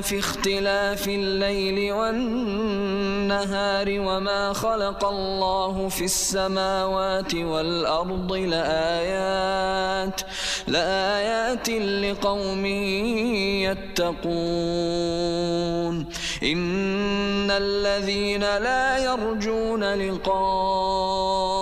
في اختلاف الليل والنهار وما خلق الله في السماوات والأرض لآيات لآيات لقوم يتقون. إن الذين لا يرجون لقاءنا